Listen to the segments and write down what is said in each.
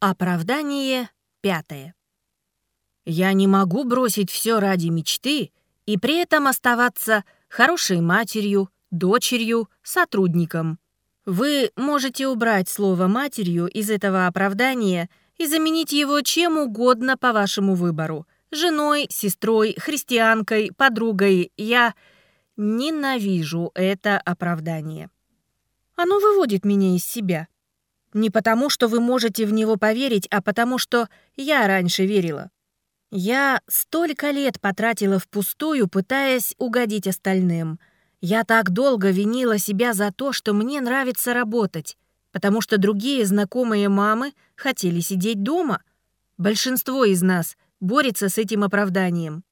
Оправдание пятое. Я не могу бросить все ради мечты и при этом оставаться хорошей матерью, дочерью, сотрудником. Вы можете убрать слово «матерью» из этого оправдания и заменить его чем угодно по вашему выбору. Женой, сестрой, христианкой, подругой. Я ненавижу это оправдание. Оно выводит меня из себя. Не потому, что вы можете в него поверить, а потому, что я раньше верила. Я столько лет потратила впустую, пытаясь угодить остальным. Я так долго винила себя за то, что мне нравится работать, потому что другие знакомые мамы хотели сидеть дома. Большинство из нас борется с этим оправданием.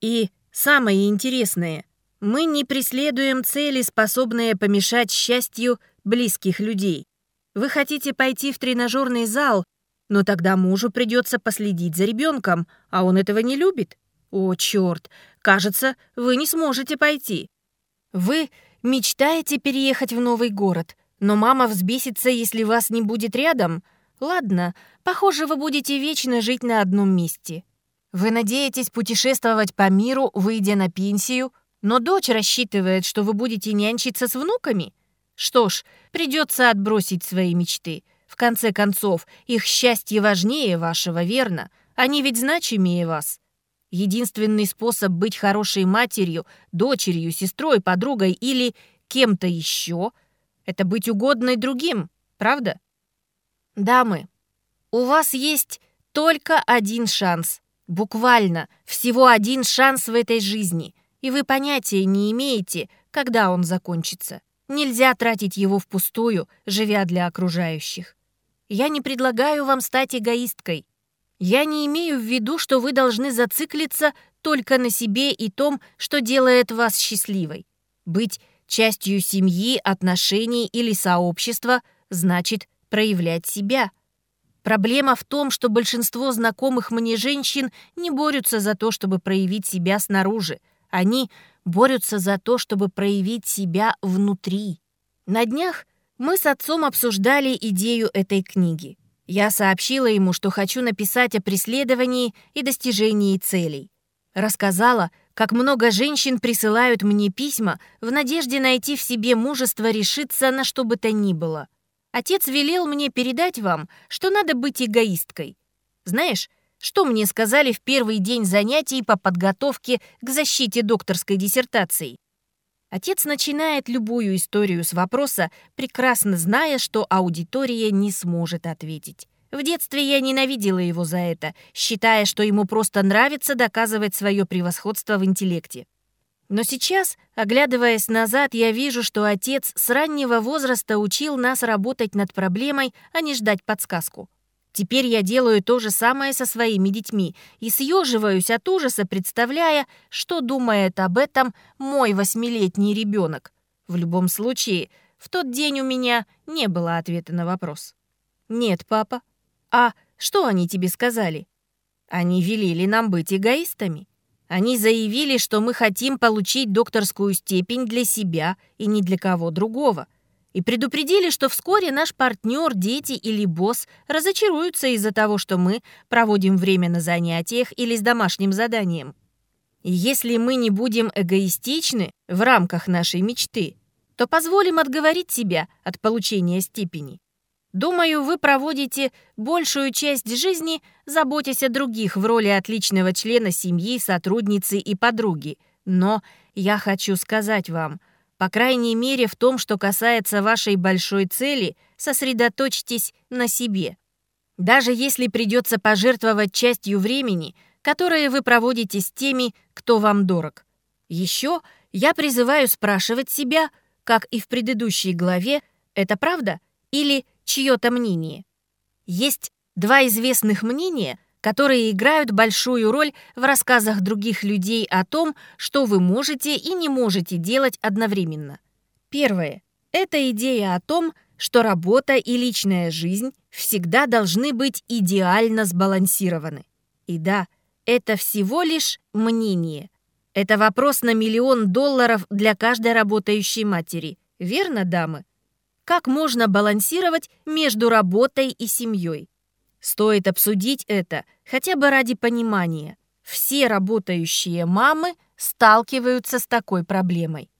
И самое интересное, мы не преследуем цели, способные помешать счастью близких людей. Вы хотите пойти в тренажерный зал, но тогда мужу придется последить за ребенком, а он этого не любит. О, черт, кажется, вы не сможете пойти. Вы мечтаете переехать в новый город, но мама взбесится, если вас не будет рядом. Ладно, похоже, вы будете вечно жить на одном месте. Вы надеетесь путешествовать по миру, выйдя на пенсию, но дочь рассчитывает, что вы будете нянчиться с внуками. Что ж, придется отбросить свои мечты. В конце концов, их счастье важнее вашего, верно? Они ведь значимее вас. Единственный способ быть хорошей матерью, дочерью, сестрой, подругой или кем-то еще — это быть угодной другим, правда? Дамы, у вас есть только один шанс. Буквально всего один шанс в этой жизни, и вы понятия не имеете, когда он закончится. Нельзя тратить его впустую, живя для окружающих. Я не предлагаю вам стать эгоисткой. Я не имею в виду, что вы должны зациклиться только на себе и том, что делает вас счастливой. Быть частью семьи, отношений или сообщества значит проявлять себя. Проблема в том, что большинство знакомых мне женщин не борются за то, чтобы проявить себя снаружи. Они борются за то, чтобы проявить себя внутри. На днях мы с отцом обсуждали идею этой книги. Я сообщила ему, что хочу написать о преследовании и достижении целей. Рассказала, как много женщин присылают мне письма в надежде найти в себе мужество решиться на что бы то ни было. Отец велел мне передать вам, что надо быть эгоисткой. Знаешь, что мне сказали в первый день занятий по подготовке к защите докторской диссертации? Отец начинает любую историю с вопроса, прекрасно зная, что аудитория не сможет ответить. В детстве я ненавидела его за это, считая, что ему просто нравится доказывать свое превосходство в интеллекте. Но сейчас, оглядываясь назад, я вижу, что отец с раннего возраста учил нас работать над проблемой, а не ждать подсказку. Теперь я делаю то же самое со своими детьми и съеживаюсь от ужаса, представляя, что думает об этом мой восьмилетний ребенок. В любом случае, в тот день у меня не было ответа на вопрос. «Нет, папа. А что они тебе сказали?» Они велели нам быть эгоистами. Они заявили, что мы хотим получить докторскую степень для себя и не для кого другого — и предупредили, что вскоре наш партнер, дети или босс разочаруются из-за того, что мы проводим время на занятиях или с домашним заданием. Если мы не будем эгоистичны в рамках нашей мечты, то позволим отговорить себя от получения степени. Думаю, вы проводите большую часть жизни, заботясь о других в роли отличного члена семьи, сотрудницы и подруги. Но я хочу сказать вам – по крайней мере, в том, что касается вашей большой цели, сосредоточьтесь на себе. Даже если придется пожертвовать частью времени, которое вы проводите с теми, кто вам дорог. Еще я призываю спрашивать себя, как и в предыдущей главе, это правда или чье-то мнение. Есть два известных мнения, которые играют большую роль в рассказах других людей о том, что вы можете и не можете делать одновременно. Первое. Это идея о том, что работа и личная жизнь всегда должны быть идеально сбалансированы. И да, это всего лишь мнение. Это вопрос на миллион долларов для каждой работающей матери. Верно, дамы? Как можно балансировать между работой и семьей? Стоит обсудить это хотя бы ради понимания. Все работающие мамы сталкиваются с такой проблемой.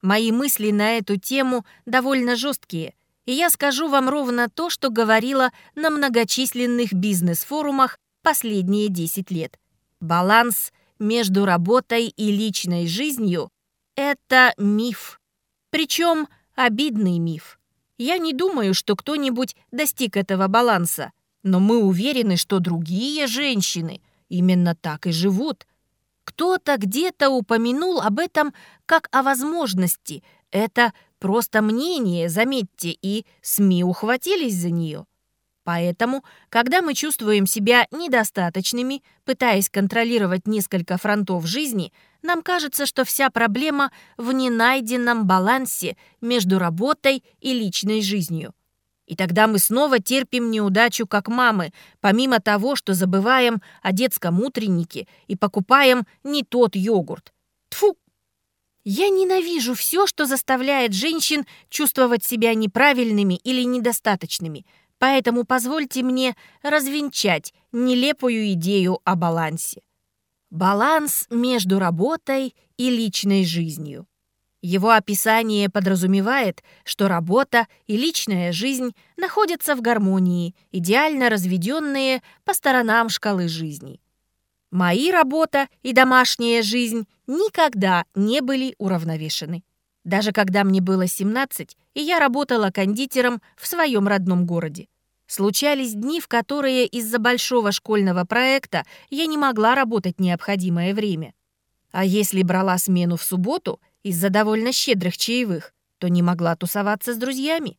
Мои мысли на эту тему довольно жесткие, и я скажу вам ровно то, что говорила на многочисленных бизнес-форумах последние 10 лет. Баланс между работой и личной жизнью – это миф. Причем обидный миф. Я не думаю, что кто-нибудь достиг этого баланса, но мы уверены, что другие женщины именно так и живут. Кто-то где-то упомянул об этом как о возможности. Это просто мнение, заметьте, и СМИ ухватились за нее. Поэтому, когда мы чувствуем себя недостаточными, пытаясь контролировать несколько фронтов жизни, нам кажется, что вся проблема в ненайденном балансе между работой и личной жизнью. И тогда мы снова терпим неудачу как мамы, помимо того, что забываем о детском утреннике и покупаем не тот йогурт. Тфу! Я ненавижу все, что заставляет женщин чувствовать себя неправильными или недостаточными – Поэтому позвольте мне развенчать нелепую идею о балансе. Баланс между работой и личной жизнью. Его описание подразумевает, что работа и личная жизнь находятся в гармонии, идеально разведенные по сторонам шкалы жизни. Мои работа и домашняя жизнь никогда не были уравновешены. Даже когда мне было 17, и я работала кондитером в своем родном городе. Случались дни, в которые из-за большого школьного проекта я не могла работать необходимое время. А если брала смену в субботу из-за довольно щедрых чаевых, то не могла тусоваться с друзьями.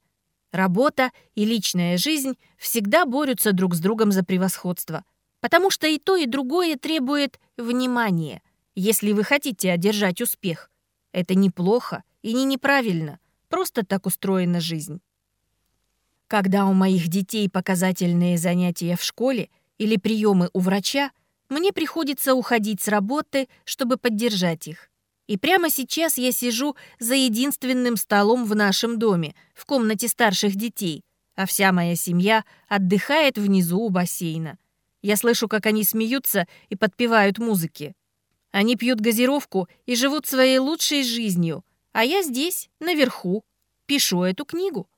Работа и личная жизнь всегда борются друг с другом за превосходство, потому что и то, и другое требует внимания, если вы хотите одержать успех. Это неплохо и не неправильно, просто так устроена жизнь. Когда у моих детей показательные занятия в школе или приемы у врача, мне приходится уходить с работы, чтобы поддержать их. И прямо сейчас я сижу за единственным столом в нашем доме, в комнате старших детей, а вся моя семья отдыхает внизу у бассейна. Я слышу, как они смеются и подпевают музыки. Они пьют газировку и живут своей лучшей жизнью, а я здесь, наверху, пишу эту книгу.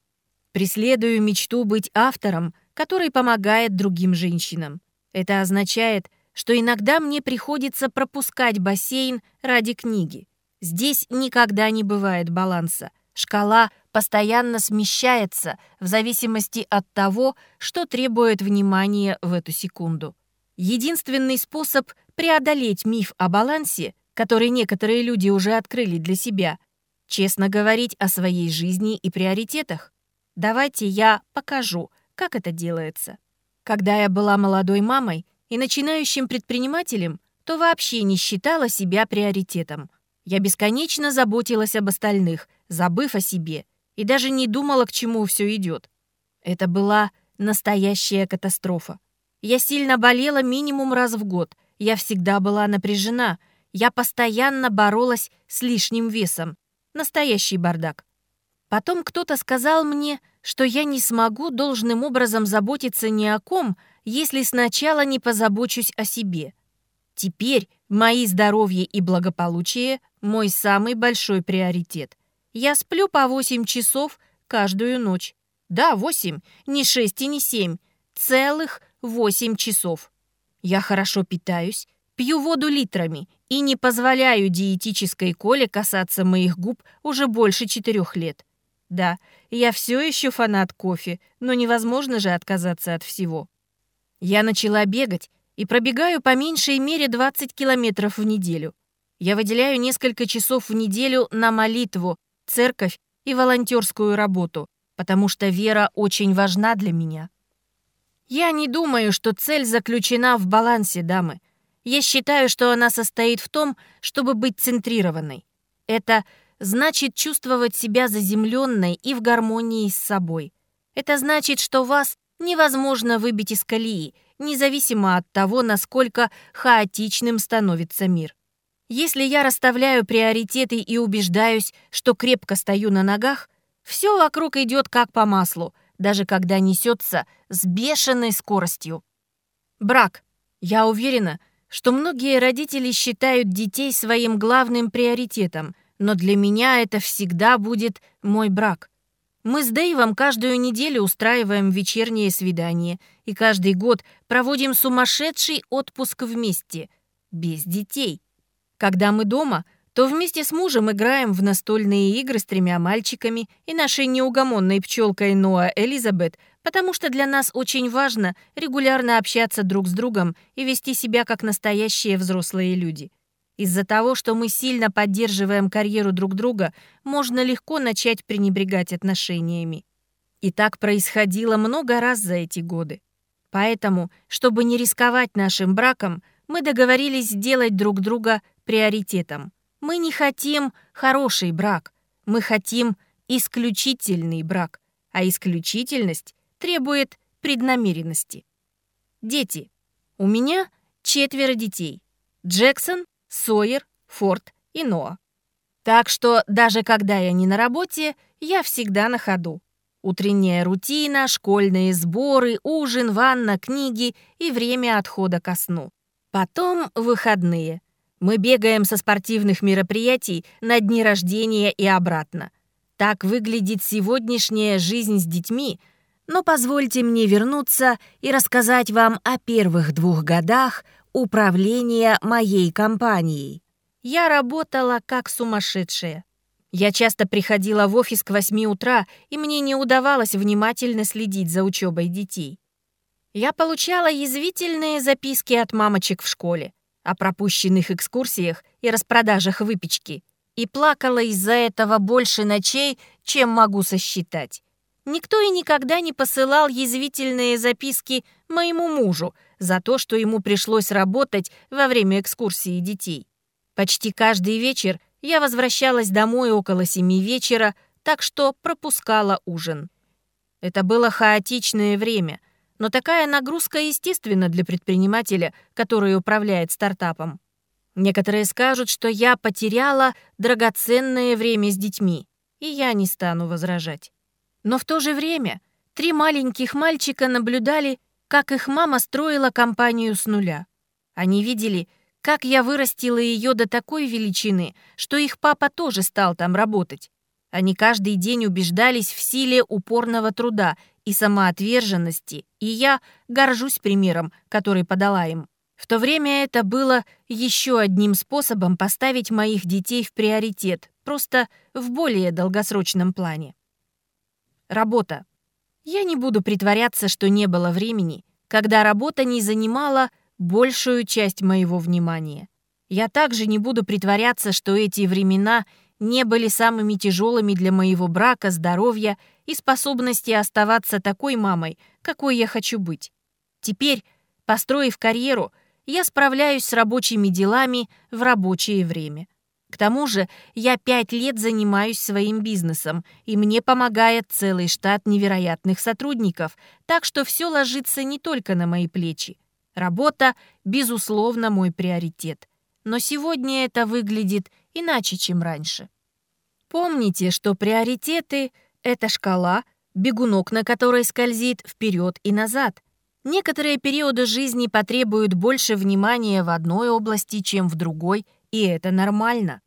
Преследую мечту быть автором, который помогает другим женщинам. Это означает, что иногда мне приходится пропускать бассейн ради книги. Здесь никогда не бывает баланса. Шкала постоянно смещается в зависимости от того, что требует внимания в эту секунду. Единственный способ преодолеть миф о балансе, который некоторые люди уже открыли для себя, честно говорить о своей жизни и приоритетах. Давайте я покажу, как это делается. Когда я была молодой мамой и начинающим предпринимателем, то вообще не считала себя приоритетом. Я бесконечно заботилась об остальных, забыв о себе, и даже не думала, к чему все идет. Это была настоящая катастрофа. Я сильно болела минимум раз в год, я всегда была напряжена, я постоянно боролась с лишним весом. Настоящий бардак. Потом кто-то сказал мне, что я не смогу должным образом заботиться ни о ком, если сначала не позабочусь о себе. Теперь мои здоровье и благополучие – мой самый большой приоритет. Я сплю по 8 часов каждую ночь. Да, 8, не 6 и не 7, целых 8 часов. Я хорошо питаюсь, пью воду литрами и не позволяю диетической коле касаться моих губ уже больше четырех лет. Да, я все еще фанат кофе, но невозможно же отказаться от всего. Я начала бегать и пробегаю по меньшей мере 20 километров в неделю. Я выделяю несколько часов в неделю на молитву, церковь и волонтерскую работу, потому что вера очень важна для меня. Я не думаю, что цель заключена в балансе, дамы. Я считаю, что она состоит в том, чтобы быть центрированной. Это значит чувствовать себя заземленной и в гармонии с собой. Это значит, что вас невозможно выбить из колеи, независимо от того, насколько хаотичным становится мир. Если я расставляю приоритеты и убеждаюсь, что крепко стою на ногах, все вокруг идет как по маслу, даже когда несется с бешеной скоростью. Брак. Я уверена, что многие родители считают детей своим главным приоритетом, но для меня это всегда будет мой брак. Мы с Дэйвом каждую неделю устраиваем вечернее свидание и каждый год проводим сумасшедший отпуск вместе, без детей. Когда мы дома, то вместе с мужем играем в настольные игры с тремя мальчиками и нашей неугомонной пчелкой Ноа Элизабет, потому что для нас очень важно регулярно общаться друг с другом и вести себя как настоящие взрослые люди. Из-за того, что мы сильно поддерживаем карьеру друг друга, можно легко начать пренебрегать отношениями. И так происходило много раз за эти годы. Поэтому, чтобы не рисковать нашим браком, мы договорились сделать друг друга приоритетом. Мы не хотим хороший брак, мы хотим исключительный брак, а исключительность требует преднамеренности. Дети. У меня четверо детей. Джексон, Сойер, Форд и Ноа. Так что даже когда я не на работе, я всегда на ходу. Утренняя рутина, школьные сборы, ужин, ванна, книги и время отхода ко сну. Потом выходные. Мы бегаем со спортивных мероприятий на дни рождения и обратно. Так выглядит сегодняшняя жизнь с детьми, но позвольте мне вернуться и рассказать вам о первых двух годах управления моей компанией. Я работала как сумасшедшая. Я часто приходила в офис к 8 утра, и мне не удавалось внимательно следить за учебой детей. Я получала язвительные записки от мамочек в школе о пропущенных экскурсиях и распродажах выпечки и плакала из-за этого больше ночей, чем могу сосчитать. Никто и никогда не посылал язвительные записки моему мужу за то, что ему пришлось работать во время экскурсии детей. Почти каждый вечер я возвращалась домой около семи вечера, так что пропускала ужин. Это было хаотичное время — но такая нагрузка естественна для предпринимателя, который управляет стартапом. Некоторые скажут, что я потеряла драгоценное время с детьми, и я не стану возражать. Но в то же время три маленьких мальчика наблюдали, как их мама строила компанию с нуля. Они видели, как я вырастила ее до такой величины, что их папа тоже стал там работать. Они каждый день убеждались в силе упорного труда и самоотверженности, и я горжусь примером, который подала им. В то время это было еще одним способом поставить моих детей в приоритет, просто в более долгосрочном плане. Работа. Я не буду притворяться, что не было времени, когда работа не занимала большую часть моего внимания. Я также не буду притворяться, что эти времена — не были самыми тяжелыми для моего брака, здоровья и способности оставаться такой мамой, какой я хочу быть. Теперь, построив карьеру, я справляюсь с рабочими делами в рабочее время. К тому же я пять лет занимаюсь своим бизнесом, и мне помогает целый штат невероятных сотрудников, так что все ложится не только на мои плечи. Работа, безусловно, мой приоритет. Но сегодня это выглядит иначе, чем раньше. Помните, что приоритеты — это шкала, бегунок на которой скользит вперед и назад. Некоторые периоды жизни потребуют больше внимания в одной области, чем в другой, и это нормально.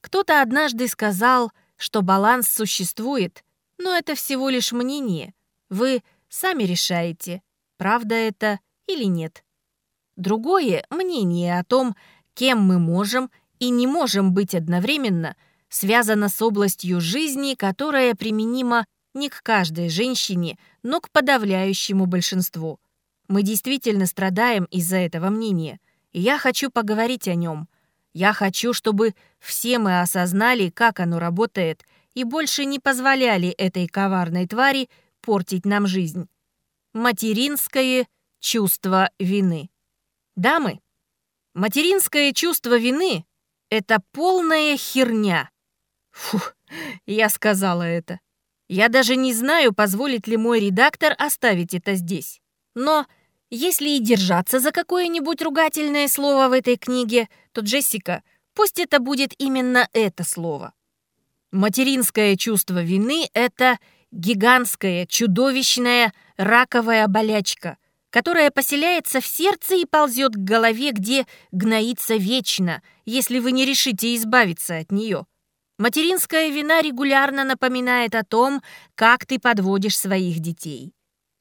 Кто-то однажды сказал, что баланс существует, но это всего лишь мнение. Вы сами решаете, правда это или нет. Другое мнение о том, кем мы можем и не можем быть одновременно, связано с областью жизни, которая применима не к каждой женщине, но к подавляющему большинству. Мы действительно страдаем из-за этого мнения, и я хочу поговорить о нем. Я хочу, чтобы все мы осознали, как оно работает, и больше не позволяли этой коварной твари портить нам жизнь. Материнское чувство вины. Дамы, материнское чувство вины это полная херня. Фух, я сказала это. Я даже не знаю, позволит ли мой редактор оставить это здесь. Но если и держаться за какое-нибудь ругательное слово в этой книге, то, Джессика, пусть это будет именно это слово. Материнское чувство вины — это гигантская, чудовищная раковая болячка, которая поселяется в сердце и ползет к голове, где гноится вечно, если вы не решите избавиться от нее. Материнская вина регулярно напоминает о том, как ты подводишь своих детей.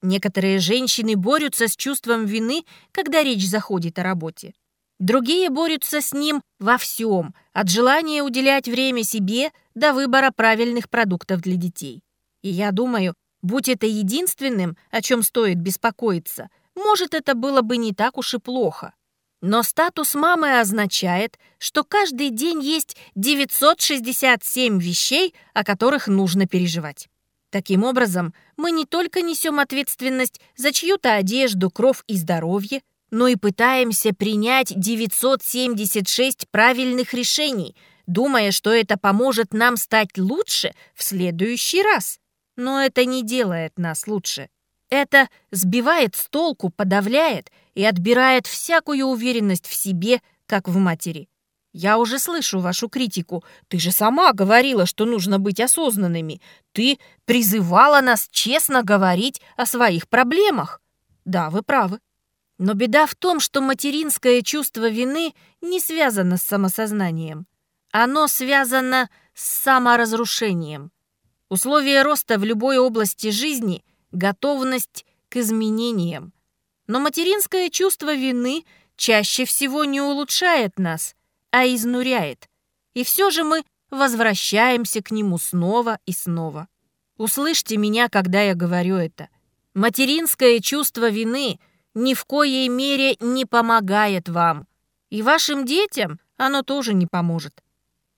Некоторые женщины борются с чувством вины, когда речь заходит о работе. Другие борются с ним во всем, от желания уделять время себе до выбора правильных продуктов для детей. И я думаю, будь это единственным, о чем стоит беспокоиться, может, это было бы не так уж и плохо. Но статус мамы означает, что каждый день есть 967 вещей, о которых нужно переживать. Таким образом, мы не только несем ответственность за чью-то одежду, кровь и здоровье, но и пытаемся принять 976 правильных решений, думая, что это поможет нам стать лучше в следующий раз. Но это не делает нас лучше. Это сбивает с толку, подавляет и отбирает всякую уверенность в себе, как в матери. Я уже слышу вашу критику. Ты же сама говорила, что нужно быть осознанными. Ты призывала нас честно говорить о своих проблемах. Да, вы правы. Но беда в том, что материнское чувство вины не связано с самосознанием. Оно связано с саморазрушением. Условие роста в любой области жизни — готовность к изменениям. Но материнское чувство вины чаще всего не улучшает нас, а изнуряет. И все же мы возвращаемся к нему снова и снова. Услышьте меня, когда я говорю это. Материнское чувство вины ни в коей мере не помогает вам. И вашим детям оно тоже не поможет.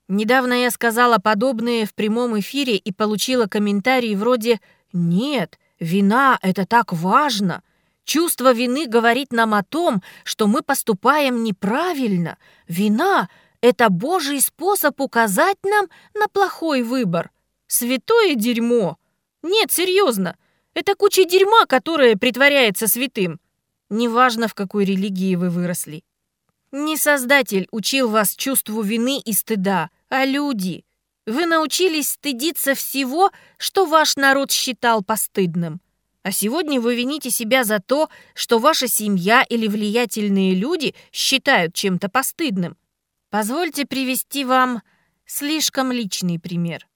Недавно я сказала подобное в прямом эфире и получила комментарии вроде «Нет, вина — это так важно». Чувство вины говорит нам о том, что мы поступаем неправильно. Вина — это Божий способ указать нам на плохой выбор. Святое дерьмо. Нет, серьезно. Это куча дерьма, которая притворяется святым. Неважно, в какой религии вы выросли. Не Создатель учил вас чувству вины и стыда, а люди. Вы научились стыдиться всего, что ваш народ считал постыдным. А сегодня вы вините себя за то, что ваша семья или влиятельные люди считают чем-то постыдным. Позвольте привести вам слишком личный пример.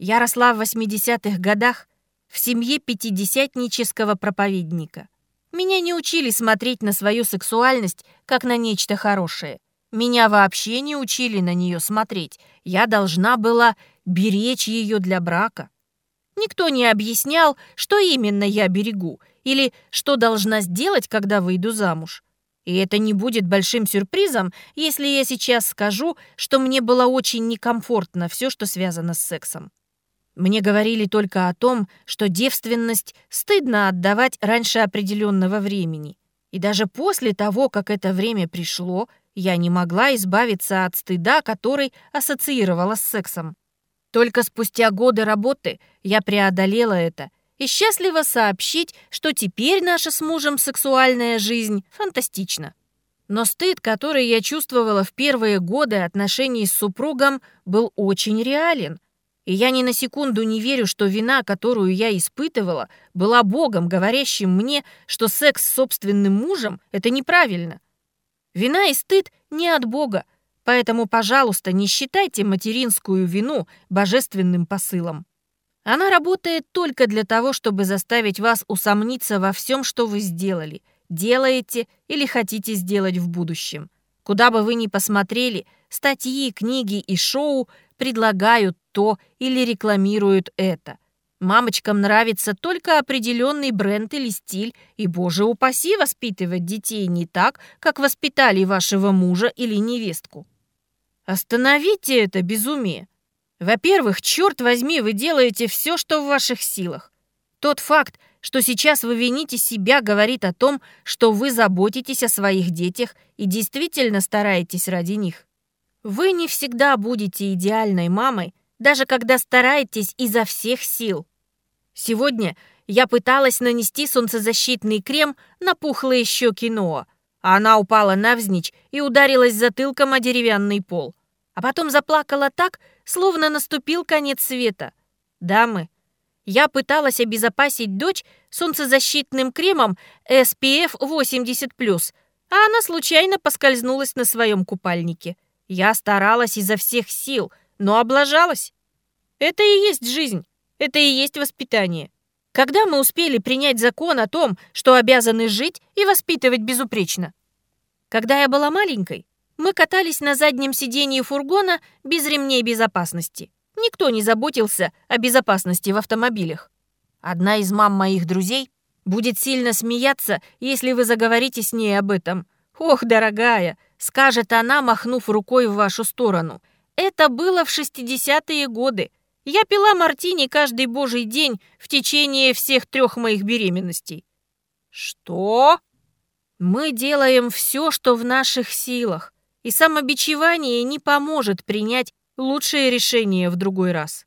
Я росла в 80-х годах в семье пятидесятнического проповедника. Меня не учили смотреть на свою сексуальность как на нечто хорошее. Меня вообще не учили на нее смотреть. Я должна была беречь ее для брака. Никто не объяснял, что именно я берегу или что должна сделать, когда выйду замуж. И это не будет большим сюрпризом, если я сейчас скажу, что мне было очень некомфортно все, что связано с сексом. Мне говорили только о том, что девственность стыдно отдавать раньше определенного времени. И даже после того, как это время пришло, я не могла избавиться от стыда, который ассоциировала с сексом. Только спустя годы работы я преодолела это и счастлива сообщить, что теперь наша с мужем сексуальная жизнь фантастична. Но стыд, который я чувствовала в первые годы отношений с супругом, был очень реален – и я ни на секунду не верю, что вина, которую я испытывала, была Богом, говорящим мне, что секс с собственным мужем — это неправильно. Вина и стыд не от Бога, поэтому, пожалуйста, не считайте материнскую вину божественным посылом. Она работает только для того, чтобы заставить вас усомниться во всем, что вы сделали, делаете или хотите сделать в будущем. Куда бы вы ни посмотрели, статьи, книги и шоу предлагают то или рекламируют это. Мамочкам нравится только определенный бренд или стиль, и, боже упаси, воспитывать детей не так, как воспитали вашего мужа или невестку. Остановите это безумие. Во-первых, черт возьми, вы делаете все, что в ваших силах. Тот факт, что сейчас вы вините себя, говорит о том, что вы заботитесь о своих детях и действительно стараетесь ради них. Вы не всегда будете идеальной мамой, даже когда стараетесь изо всех сил. Сегодня я пыталась нанести солнцезащитный крем на пухлые щеки Ноа, она упала навзничь и ударилась затылком о деревянный пол. А потом заплакала так, словно наступил конец света. Дамы, Я пыталась обезопасить дочь солнцезащитным кремом SPF 80+, а она случайно поскользнулась на своем купальнике. Я старалась изо всех сил, но облажалась. Это и есть жизнь, это и есть воспитание. Когда мы успели принять закон о том, что обязаны жить и воспитывать безупречно? Когда я была маленькой, мы катались на заднем сидении фургона без ремней безопасности. Никто не заботился о безопасности в автомобилях. Одна из мам моих друзей будет сильно смеяться, если вы заговорите с ней об этом. «Ох, дорогая!» — скажет она, махнув рукой в вашу сторону. «Это было в 60-е годы. Я пила мартини каждый божий день в течение всех трех моих беременностей». «Что?» «Мы делаем все, что в наших силах, и самобичевание не поможет принять лучшее решение в другой раз.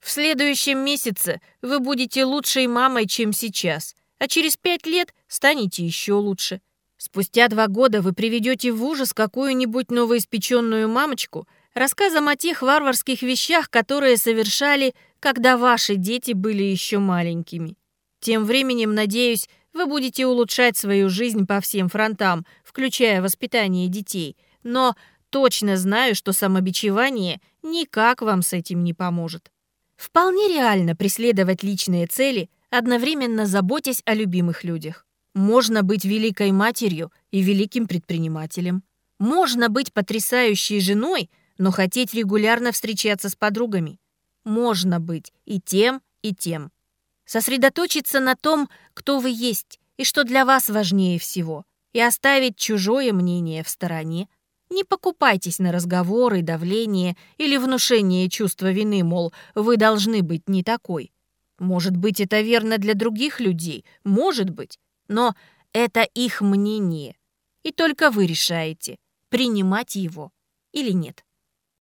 В следующем месяце вы будете лучшей мамой, чем сейчас, а через пять лет станете еще лучше. Спустя два года вы приведете в ужас какую-нибудь новоиспеченную мамочку рассказом о тех варварских вещах, которые совершали, когда ваши дети были еще маленькими. Тем временем, надеюсь, вы будете улучшать свою жизнь по всем фронтам, включая воспитание детей. Но точно знаю, что самобичевание никак вам с этим не поможет. Вполне реально преследовать личные цели, одновременно заботясь о любимых людях. Можно быть великой матерью и великим предпринимателем. Можно быть потрясающей женой, но хотеть регулярно встречаться с подругами. Можно быть и тем, и тем. Сосредоточиться на том, кто вы есть и что для вас важнее всего, и оставить чужое мнение в стороне, не покупайтесь на разговоры, давление или внушение чувства вины, мол, вы должны быть не такой. Может быть, это верно для других людей, может быть, но это их мнение. И только вы решаете, принимать его или нет.